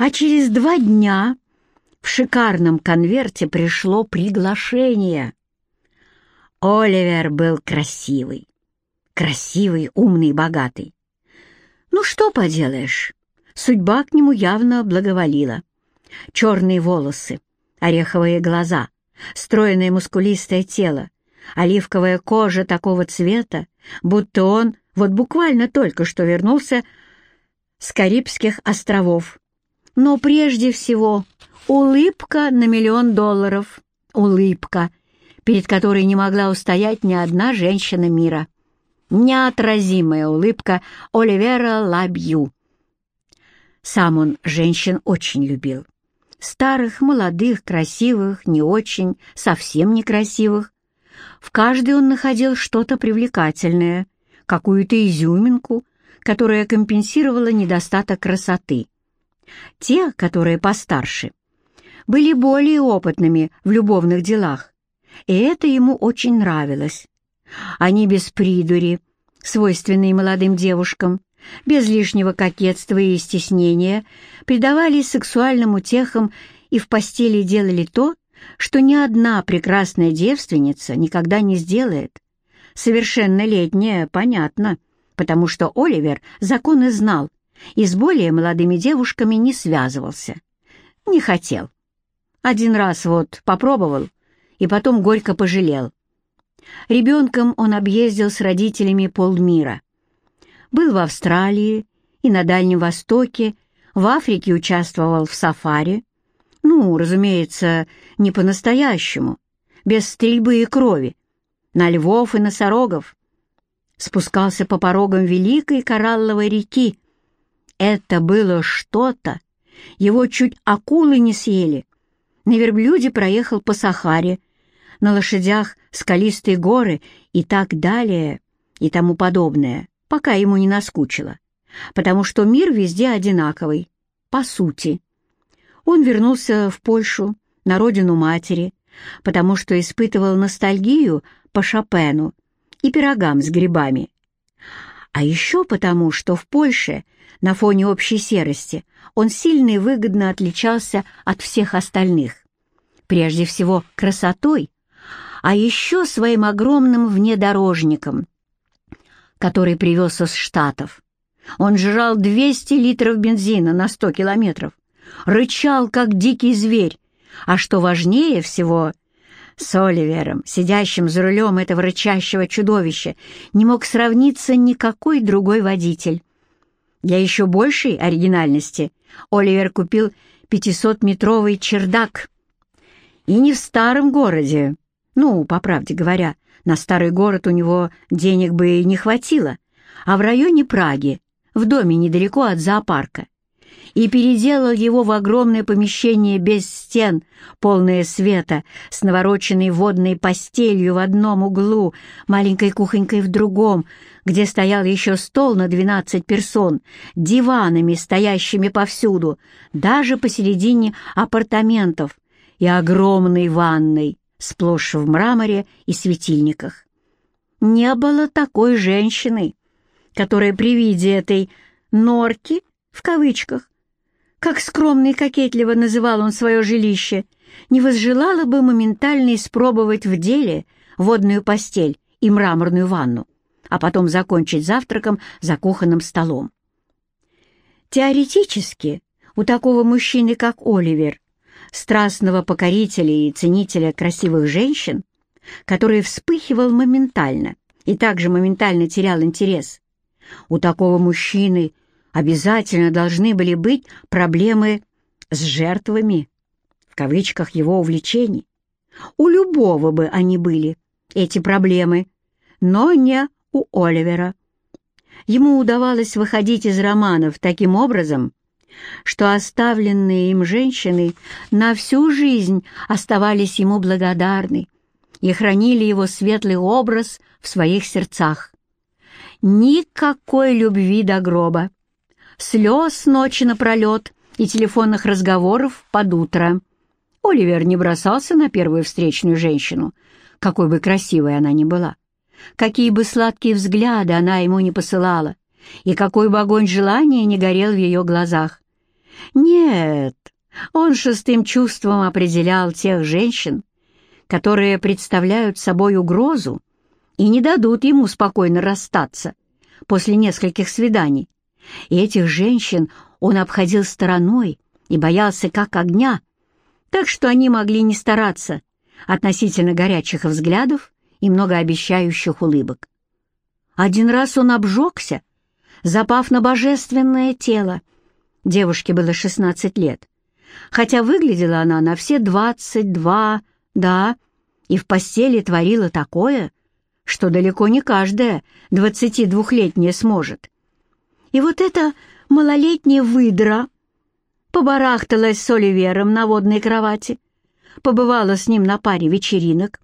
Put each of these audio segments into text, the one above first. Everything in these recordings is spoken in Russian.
А через два дня в шикарном конверте пришло приглашение. Оливер был красивый. Красивый, умный, богатый. Ну что поделаешь, судьба к нему явно благоволила. Черные волосы, ореховые глаза, стройное мускулистое тело, оливковая кожа такого цвета, будто он вот буквально только что вернулся с Карибских островов. Но прежде всего улыбка на миллион долларов. Улыбка, перед которой не могла устоять ни одна женщина мира. Неотразимая улыбка Оливера Лабью. Сам он женщин очень любил. Старых, молодых, красивых, не очень, совсем некрасивых. В каждой он находил что-то привлекательное, какую-то изюминку, которая компенсировала недостаток красоты. Те, которые постарше, были более опытными в любовных делах, и это ему очень нравилось. Они без придури, свойственные молодым девушкам, без лишнего кокетства и стеснения, предавались сексуальным утехам и в постели делали то, что ни одна прекрасная девственница никогда не сделает. Совершеннолетняя, понятно, потому что Оливер законы знал и с более молодыми девушками не связывался. Не хотел. Один раз вот попробовал, и потом горько пожалел. Ребенком он объездил с родителями полмира. Был в Австралии и на Дальнем Востоке, в Африке участвовал в сафари. Ну, разумеется, не по-настоящему, без стрельбы и крови, на львов и носорогов. Спускался по порогам Великой Коралловой реки. Это было что-то. Его чуть акулы не съели. На верблюде проехал по Сахаре, на лошадях скалистые горы и так далее, и тому подобное, пока ему не наскучило, потому что мир везде одинаковый, по сути. Он вернулся в Польшу, на родину матери, потому что испытывал ностальгию по Шопену и пирогам с грибами. А еще потому, что в Польше, на фоне общей серости, он сильно и выгодно отличался от всех остальных. Прежде всего, красотой, а еще своим огромным внедорожником, который привез из Штатов. Он жрал 200 литров бензина на 100 километров, рычал, как дикий зверь, а что важнее всего, с Оливером, сидящим за рулем этого рычащего чудовища, не мог сравниться никакой другой водитель. Для еще большей оригинальности Оливер купил 500-метровый чердак. И не в старом городе, ну, по правде говоря, на старый город у него денег бы и не хватило, а в районе Праги, в доме недалеко от зоопарка. И переделал его в огромное помещение без стен, полное света, с навороченной водной постелью в одном углу, маленькой кухонькой в другом, где стоял еще стол на двенадцать персон, диванами, стоящими повсюду, даже посередине апартаментов, и огромной ванной, сплошь в мраморе и светильниках. Не было такой женщины, которая при виде этой «норки» в кавычках, как скромно и кокетливо называл он свое жилище, не возжелала бы моментально испробовать в деле водную постель и мраморную ванну, а потом закончить завтраком за кухонным столом. Теоретически, у такого мужчины, как Оливер, страстного покорителя и ценителя красивых женщин, который вспыхивал моментально и также моментально терял интерес. У такого мужчины обязательно должны были быть проблемы с жертвами, в кавычках его увлечений. У любого бы они были, эти проблемы, но не у Оливера. Ему удавалось выходить из романов таким образом, что оставленные им женщины на всю жизнь оставались ему благодарны и хранили его светлый образ в своих сердцах. Никакой любви до гроба, слез ночи напролет и телефонных разговоров под утро. Оливер не бросался на первую встречную женщину, какой бы красивой она ни была, какие бы сладкие взгляды она ему не посылала, и какой бы огонь желания не горел в ее глазах. Нет, он шестым чувством определял тех женщин, которые представляют собой угрозу и не дадут ему спокойно расстаться после нескольких свиданий. И этих женщин он обходил стороной и боялся как огня, так что они могли не стараться относительно горячих взглядов и многообещающих улыбок. Один раз он обжегся, запав на божественное тело. Девушке было 16 лет, хотя выглядела она на все 22, да, и в постели творила такое, что далеко не каждая 22-летняя сможет. И вот эта малолетняя выдра побарахталась с Оливером на водной кровати, побывала с ним на паре вечеринок,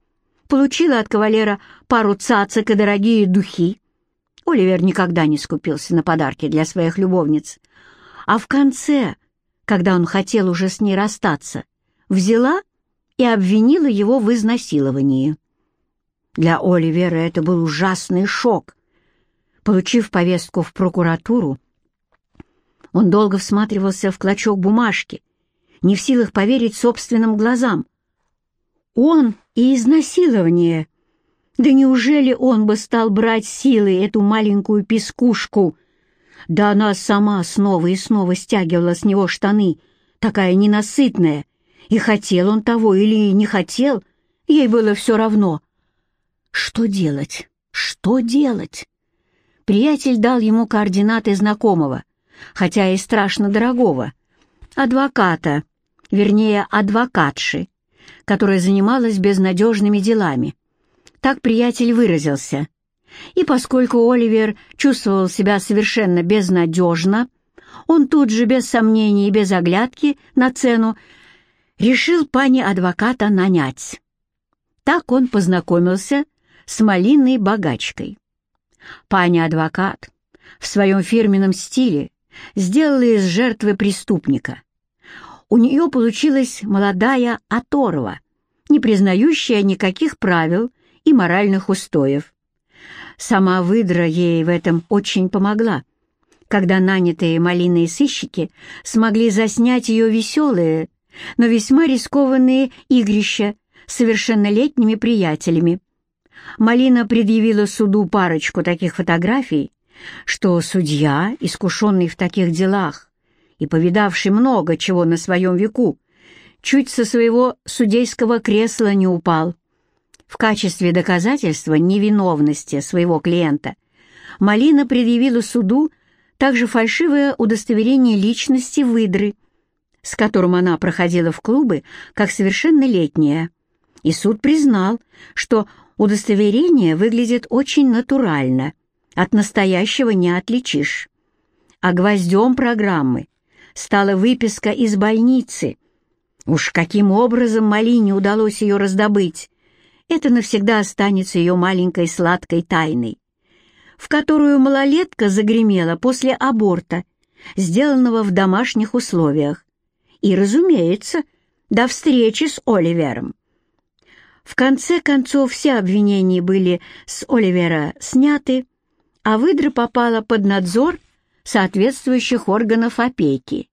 получила от кавалера пару цацок и дорогие духи, Оливер никогда не скупился на подарки для своих любовниц. А в конце, когда он хотел уже с ней расстаться, взяла и обвинила его в изнасиловании. Для Оливера это был ужасный шок. Получив повестку в прокуратуру, он долго всматривался в клочок бумажки, не в силах поверить собственным глазам. Он и изнасилование — да неужели он бы стал брать силой эту маленькую пескушку? Да она сама снова и снова стягивала с него штаны, такая ненасытная. И хотел он того или не хотел, ей было все равно. Что делать? Что делать? Приятель дал ему координаты знакомого, хотя и страшно дорогого, адвоката, вернее, адвокатши, которая занималась безнадежными делами. Так приятель выразился. И поскольку Оливер чувствовал себя совершенно безнадежно, он тут же, без сомнений и без оглядки на цену, решил пани-адвоката нанять. Так он познакомился с малиной богачкой. Пани-адвокат в своем фирменном стиле сделала из жертвы преступника. У нее получилась молодая оторва, не признающая никаких правил и моральных устоев. Сама выдра ей в этом очень помогла, когда нанятые малиные сыщики смогли заснять ее веселые, но весьма рискованные игрища с совершеннолетними приятелями. Малина предъявила суду парочку таких фотографий, что судья, искушенный в таких делах и повидавший много чего на своем веку, чуть со своего судейского кресла не упал. В качестве доказательства невиновности своего клиента Малина предъявила суду также фальшивое удостоверение личности выдры, с которым она проходила в клубы как совершеннолетняя. И суд признал, что удостоверение выглядит очень натурально, от настоящего не отличишь. А гвоздем программы стала выписка из больницы. Уж каким образом Малине удалось ее раздобыть, это навсегда останется ее маленькой сладкой тайной, в которую малолетка загремела после аборта, сделанного в домашних условиях. И, разумеется, до встречи с Оливером. В конце концов, все обвинения были с Оливера сняты, а выдра попала под надзор соответствующих органов опеки.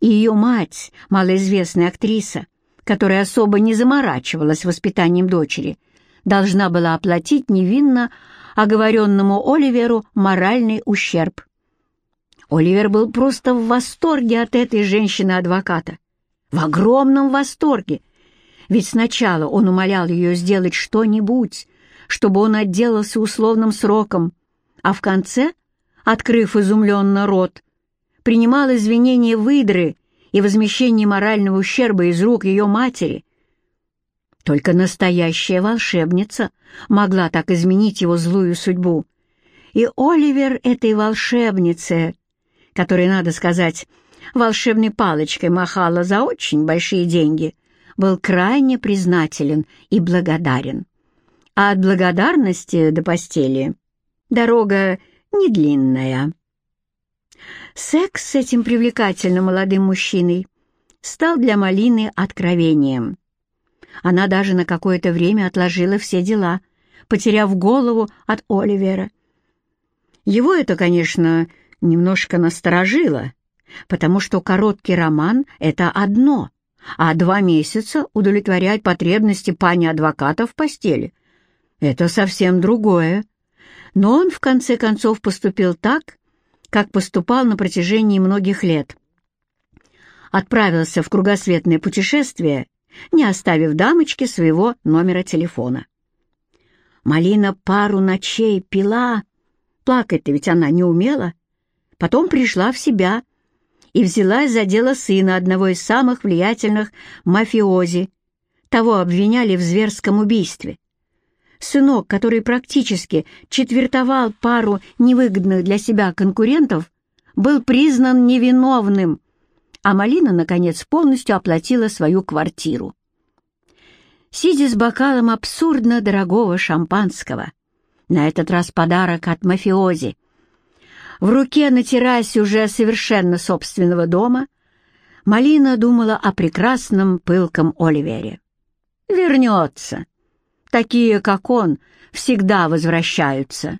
И ее мать, малоизвестная актриса, которая особо не заморачивалась воспитанием дочери, должна была оплатить невинно оговоренному Оливеру моральный ущерб. Оливер был просто в восторге от этой женщины-адвоката. В огромном восторге. Ведь сначала он умолял ее сделать что-нибудь, чтобы он отделался условным сроком, а в конце, открыв изумленно рот, принимал извинения выдры и возмещение морального ущерба из рук ее матери. Только настоящая волшебница могла так изменить его злую судьбу. И Оливер этой волшебнице, которой, надо сказать, волшебной палочкой махала за очень большие деньги, был крайне признателен и благодарен. А от благодарности до постели дорога не длинная. Секс с этим привлекательным молодым мужчиной стал для Малины откровением. Она даже на какое-то время отложила все дела, потеряв голову от Оливера. Его это, конечно, немножко насторожило, потому что короткий роман — это одно, а два месяца удовлетворять потребности пани-адвоката в постели — это совсем другое. Но он, в конце концов, поступил так, как поступал на протяжении многих лет. Отправился в кругосветное путешествие, не оставив дамочке своего номера телефона. Малина пару ночей пила, плакать-то ведь она не умела, потом пришла в себя и взялась за дело сына одного из самых влиятельных мафиози. Того обвиняли в зверском убийстве. Сынок, который практически четвертовал пару невыгодных для себя конкурентов, был признан невиновным, а Малина, наконец, полностью оплатила свою квартиру. Сидя с бокалом абсурдно дорогого шампанского, на этот раз подарок от мафиози, в руке на террасе уже совершенно собственного дома, Малина думала о прекрасном пылком Оливере. «Вернется», Такие, как он, всегда возвращаются.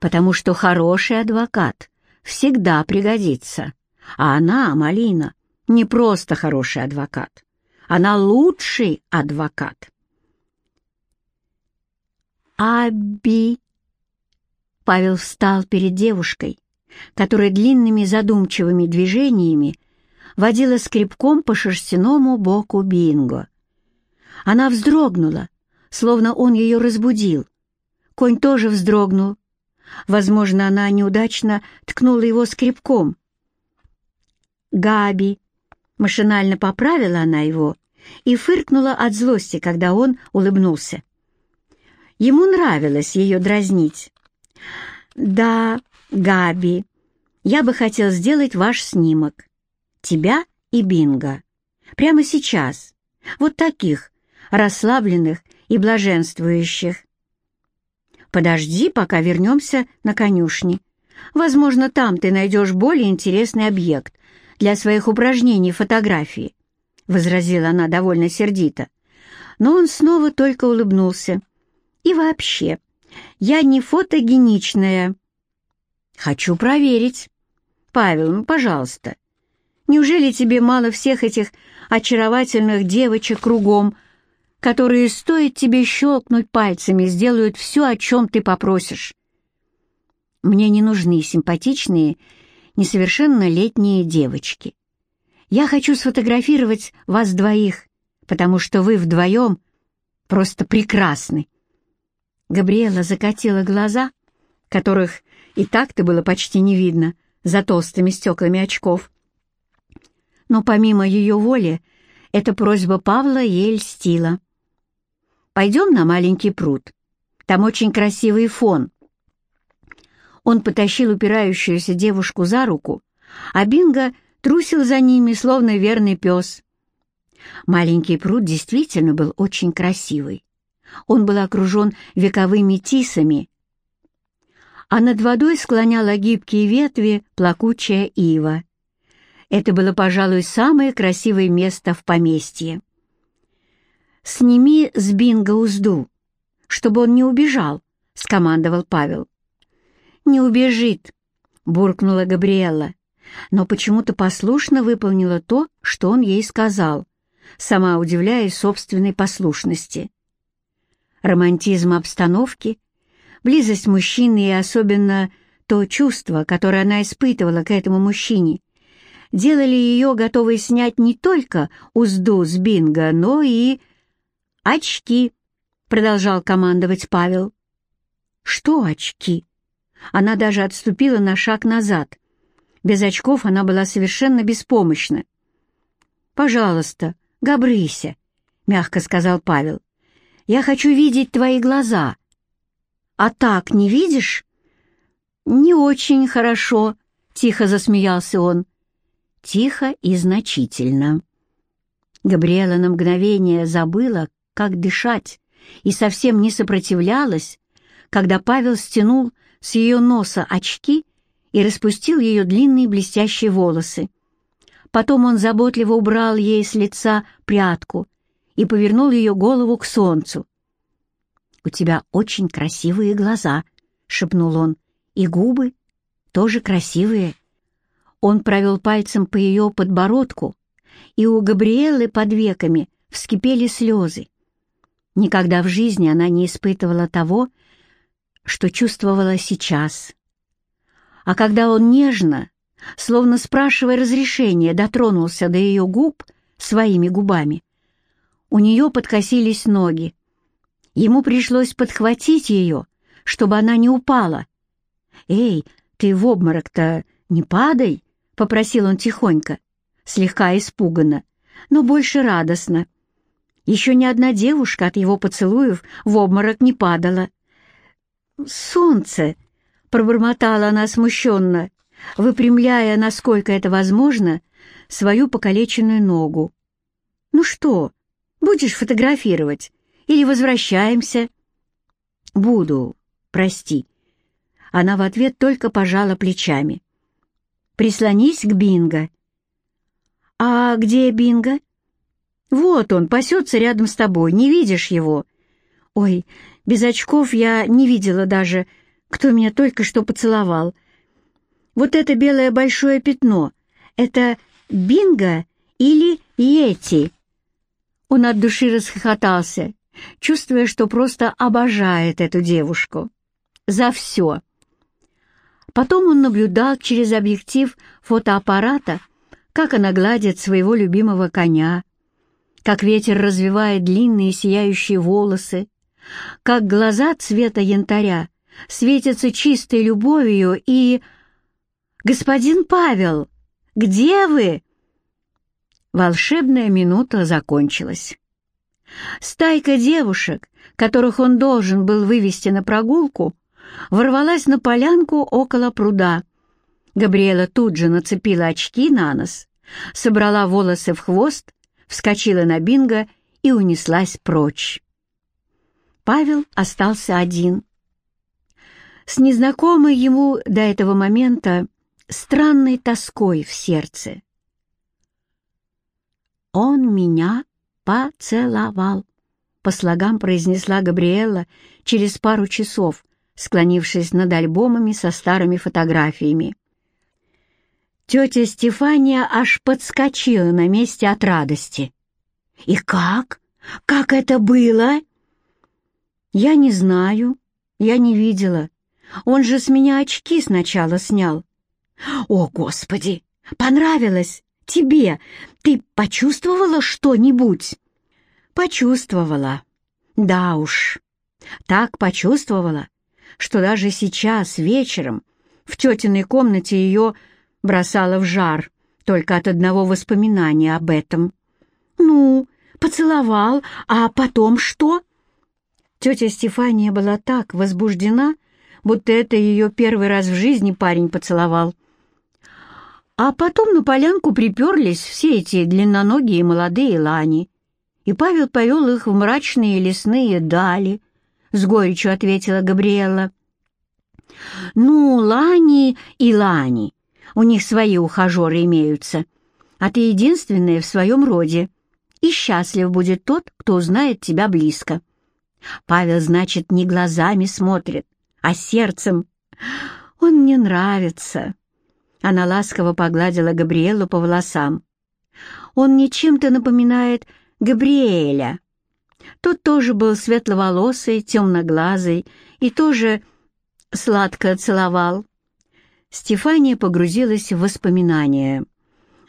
Потому что хороший адвокат всегда пригодится. А она, Малина, не просто хороший адвокат. Она лучший адвокат. Аби. Павел встал перед девушкой, которая длинными задумчивыми движениями водила скребком по шерстяному боку Бинго. Она вздрогнула, словно он ее разбудил. Конь тоже вздрогнул. Возможно, она неудачно ткнула его скребком. «Габи!» — машинально поправила она его и фыркнула от злости, когда он улыбнулся. Ему нравилось ее дразнить. «Да, Габи, я бы хотел сделать ваш снимок. Тебя и Бинго. Прямо сейчас. Вот таких, расслабленных и блаженствующих. Подожди, пока вернемся на конюшни. Возможно, там ты найдешь более интересный объект для своих упражнений фотографии», — возразила она довольно сердито. Но он снова только улыбнулся. «И вообще, я не фотогеничная». «Хочу проверить». «Павел, ну, пожалуйста, неужели тебе мало всех этих очаровательных девочек кругом, которые, стоит тебе щелкнуть пальцами, сделают все, о чем ты попросишь. Мне не нужны симпатичные, несовершеннолетние девочки. Я хочу сфотографировать вас двоих, потому что вы вдвоем просто прекрасны. Габриэла закатила глаза, которых и так-то было почти не видно за толстыми стеклами очков. Но помимо ее воли, эта просьба Павла ей льстила. Пойдем на маленький пруд. Там очень красивый фон». Он потащил упирающуюся девушку за руку, а Бинго трусил за ними, словно верный пес. Маленький пруд действительно был очень красивый. Он был окружен вековыми тисами, а над водой склоняла гибкие ветви плакучая ива. Это было, пожалуй, самое красивое место в поместье. «Сними с Бинга узду, чтобы он не убежал», — скомандовал Павел. «Не убежит», — буркнула Габриэла, но почему-то послушно выполнила то, что он ей сказал, сама удивляясь собственной послушности. Романтизм обстановки, близость мужчины и особенно то чувство, которое она испытывала к этому мужчине, делали ее готовой снять не только узду с Бинга, но и «Очки!» — продолжал командовать Павел. «Что очки?» Она даже отступила на шаг назад. Без очков она была совершенно беспомощна. «Пожалуйста, Габрыся», — мягко сказал Павел. «Я хочу видеть твои глаза». «А так не видишь?» «Не очень хорошо», — тихо засмеялся он. Тихо и значительно. Габриэла на мгновение забыла, как дышать, и совсем не сопротивлялась, когда Павел стянул с ее носа очки и распустил ее длинные блестящие волосы. Потом он заботливо убрал ей с лица прядку и повернул ее голову к солнцу. «У тебя очень красивые глаза», — шепнул он, — «и губы тоже красивые». Он провел пальцем по ее подбородку, и у Габриэлы под веками вскипели слезы. Никогда в жизни она не испытывала того, что чувствовала сейчас. А когда он нежно, словно спрашивая разрешения, дотронулся до ее губ своими губами, у нее подкосились ноги. Ему пришлось подхватить ее, чтобы она не упала. «Эй, ты в обморок-то не падай!» — попросил он тихонько, слегка испуганно, но больше радостно. Еще ни одна девушка от его поцелуев в обморок не падала. «Солнце!» — пробормотала она смущенно, выпрямляя, насколько это возможно, свою покалеченную ногу. «Ну что, будешь фотографировать? Или возвращаемся?» «Буду, прости». Она в ответ только пожала плечами. «Прислонись к Бинго». «А где Бинго?» «Вот он, пасется рядом с тобой, не видишь его?» «Ой, без очков я не видела даже, кто меня только что поцеловал. Вот это белое большое пятно — это Бинго или Йети?» Он от души расхохотался, чувствуя, что просто обожает эту девушку. За все. Потом он наблюдал через объектив фотоаппарата, как она гладит своего любимого коня, как ветер развивает длинные сияющие волосы, как глаза цвета янтаря светятся чистой любовью и... «Господин Павел, где вы?» Волшебная минута закончилась. Стайка девушек, которых он должен был вывести на прогулку, ворвалась на полянку около пруда. Габриэла тут же нацепила очки на нос, собрала волосы в хвост вскочила на бинго и унеслась прочь. Павел остался один. С незнакомой ему до этого момента странной тоской в сердце. «Он меня поцеловал», — по слогам произнесла Габриэла через пару часов, склонившись над альбомами со старыми фотографиями. Тетя Стефания аж подскочила на месте от радости. «И как? Как это было?» «Я не знаю. Я не видела. Он же с меня очки сначала снял». «О, Господи! Понравилось? Тебе? Ты почувствовала что-нибудь?» «Почувствовала. Да уж. Так почувствовала, что даже сейчас, вечером, в тетиной комнате ее бросала в жар только от одного воспоминания об этом. «Ну, поцеловал, а потом что?» Тетя Стефания была так возбуждена, будто это ее первый раз в жизни парень поцеловал. А потом на полянку приперлись все эти длинноногие молодые лани, и Павел повел их в мрачные лесные дали, — с горечью ответила Габриэла. «Ну, лани и лани, у них свои ухажеры имеются, а ты единственная в своем роде, и счастлив будет тот, кто узнает тебя близко. Павел, значит, не глазами смотрит, а сердцем. Он мне нравится». Она ласково погладила Габриэлу по волосам. «Он мне чем-то напоминает Габриэля. Тот тоже был светловолосый, темноглазый и тоже сладко целовал. Стефания погрузилась в воспоминания,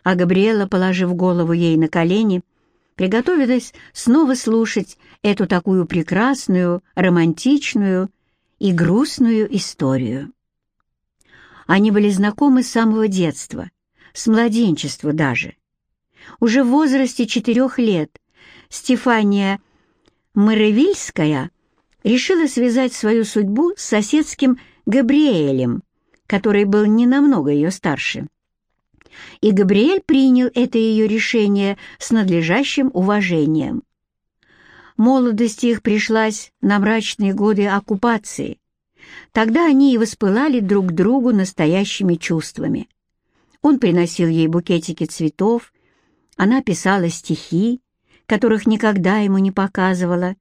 а Габриэла, положив голову ей на колени, приготовилась снова слушать эту такую прекрасную, романтичную и грустную историю. Они были знакомы с самого детства, с младенчества даже. Уже в возрасте четырех лет Стефания Мэревильская решила связать свою судьбу с соседским Габриэлем, который был не намного ее старше. И Габриэль принял это ее решение с надлежащим уважением. Молодость их пришлась на мрачные годы оккупации. Тогда они и воспылали друг другу настоящими чувствами. Он приносил ей букетики цветов, она писала стихи, которых никогда ему не показывала.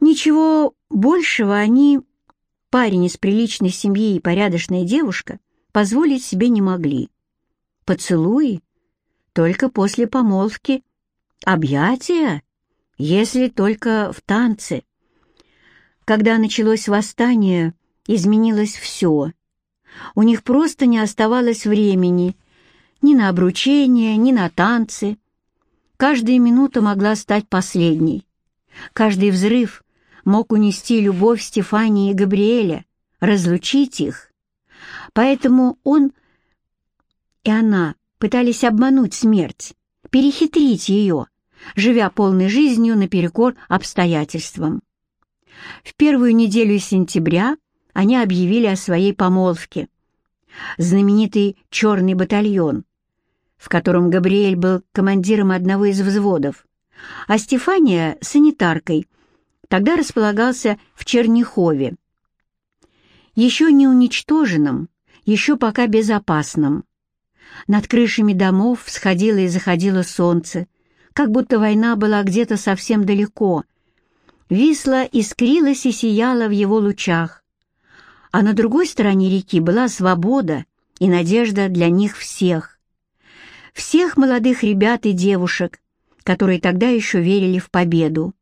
Ничего большего они парень из приличной семьи и порядочная девушка, позволить себе не могли. Поцелуи только после помолвки, объятия, если только в танце. Когда началось восстание, изменилось все. У них просто не оставалось времени ни на обручение, ни на танцы. Каждая минута могла стать последней. Каждый взрыв мог унести любовь Стефании и Габриэля, разлучить их. Поэтому он и она пытались обмануть смерть, перехитрить ее, живя полной жизнью наперекор обстоятельствам. В первую неделю сентября они объявили о своей помолвке. Знаменитый «Черный батальон», в котором Габриэль был командиром одного из взводов, а Стефания — санитаркой, тогда располагался в Черняхове. Еще не уничтоженном, еще пока безопасном. Над крышами домов всходило и заходило солнце, как будто война была где-то совсем далеко — Висла искрилась и сияла в его лучах, а на другой стороне реки была свобода и надежда для них всех. Всех молодых ребят и девушек, которые тогда еще верили в победу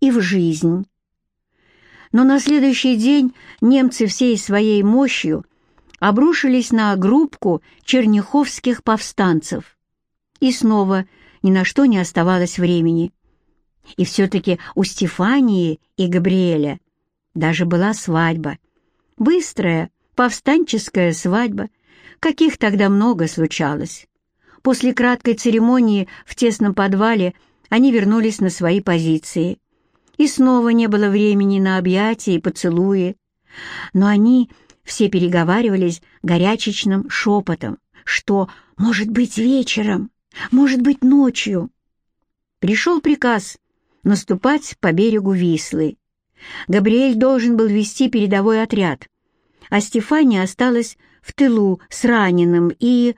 и в жизнь. Но на следующий день немцы всей своей мощью обрушились на группку черняховских повстанцев. И снова ни на что не оставалось времени. И все-таки у Стефании и Габриэля даже была свадьба. Быстрая, повстанческая свадьба, каких тогда много случалось. После краткой церемонии в тесном подвале они вернулись на свои позиции. И снова не было времени на объятия и поцелуи. Но они все переговаривались горячечным шепотом, что, может быть, вечером, может быть, ночью. Пришел приказ наступать по берегу Вислы. Габриэль должен был вести передовой отряд, а Стефания осталась в тылу с раненым, и...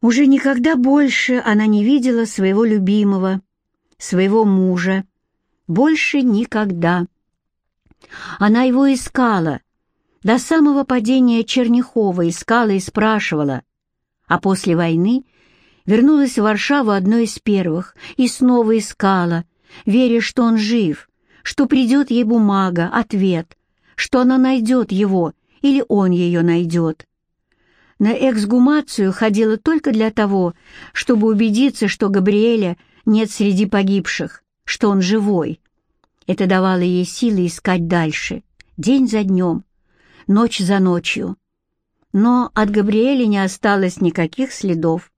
Уже никогда больше она не видела своего любимого, своего мужа. Больше никогда. Она его искала. До самого падения Черняхова искала и спрашивала. А после войны вернулась в Варшаву одной из первых и снова искала, веря, что он жив, что придет ей бумага, ответ, что она найдет его или он ее найдет. На эксгумацию ходила только для того, чтобы убедиться, что Габриэля нет среди погибших, что он живой. Это давало ей силы искать дальше, день за днем, ночь за ночью. Но от Габриэля не осталось никаких следов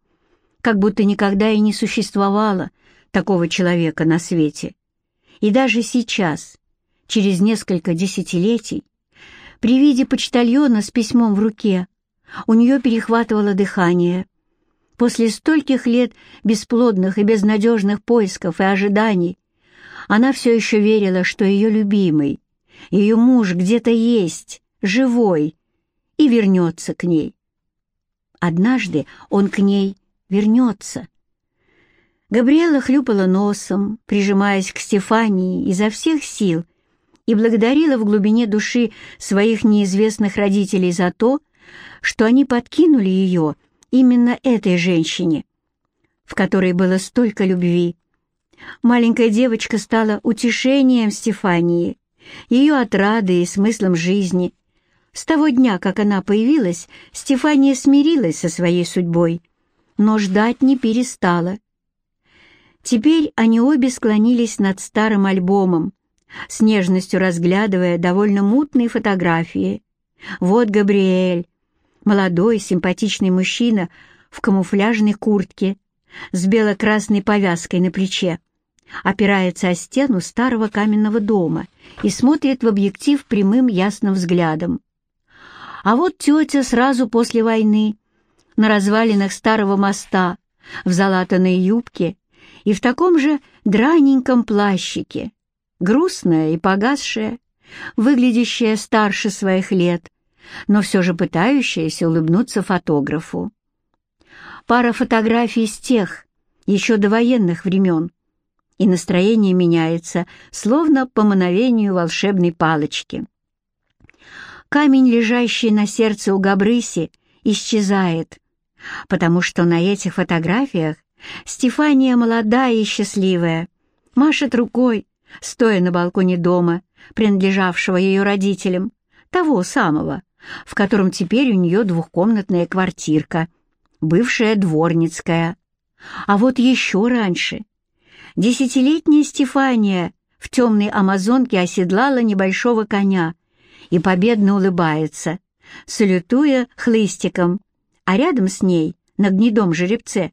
как будто никогда и не существовало такого человека на свете. И даже сейчас, через несколько десятилетий, при виде почтальона с письмом в руке, у нее перехватывало дыхание. После стольких лет бесплодных и безнадежных поисков и ожиданий она все еще верила, что ее любимый, ее муж где-то есть, живой, и вернется к ней. Однажды он к ней вернется. Габриэла хлюпала носом, прижимаясь к Стефании изо всех сил, и благодарила в глубине души своих неизвестных родителей за то, что они подкинули ее именно этой женщине, в которой было столько любви. Маленькая девочка стала утешением Стефании, ее отрадой и смыслом жизни. С того дня, как она появилась, Стефания смирилась со своей судьбой — но ждать не перестала. Теперь они обе склонились над старым альбомом, с нежностью разглядывая довольно мутные фотографии. Вот Габриэль, молодой симпатичный мужчина в камуфляжной куртке с бело-красной повязкой на плече, опирается о стену старого каменного дома и смотрит в объектив прямым ясным взглядом. А вот тетя сразу после войны, на развалинах старого моста, в залатанной юбке и в таком же драненьком плащике, грустная и погасшая, выглядящая старше своих лет, но все же пытающаяся улыбнуться фотографу. Пара фотографий с тех, еще до военных времен, и настроение меняется, словно по мановению волшебной палочки. Камень, лежащий на сердце у Габрыси, исчезает, потому что на этих фотографиях Стефания молодая и счастливая, машет рукой, стоя на балконе дома, принадлежавшего ее родителям, того самого, в котором теперь у нее двухкомнатная квартирка, бывшая дворницкая. А вот еще раньше десятилетняя Стефания в темной амазонке оседлала небольшого коня и победно улыбается, салютуя хлыстиком, а рядом с ней, на гнедом жеребце,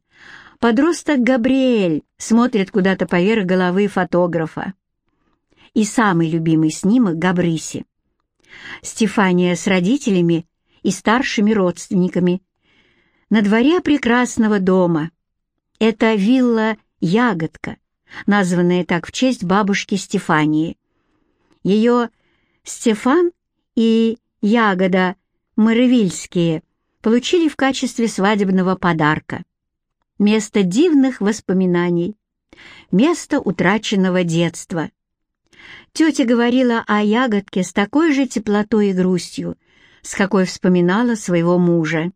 подросток Габриэль смотрит куда-то поверх головы фотографа. И самый любимый снимок Габриси. Стефания с родителями и старшими родственниками. На дворе прекрасного дома. Это вилла «Ягодка», названная так в честь бабушки Стефании. Ее Стефан и Ягода Мыровильские получили в качестве свадебного подарка. Место дивных воспоминаний, место утраченного детства. Тетя говорила о ягодке с такой же теплотой и грустью, с какой вспоминала своего мужа.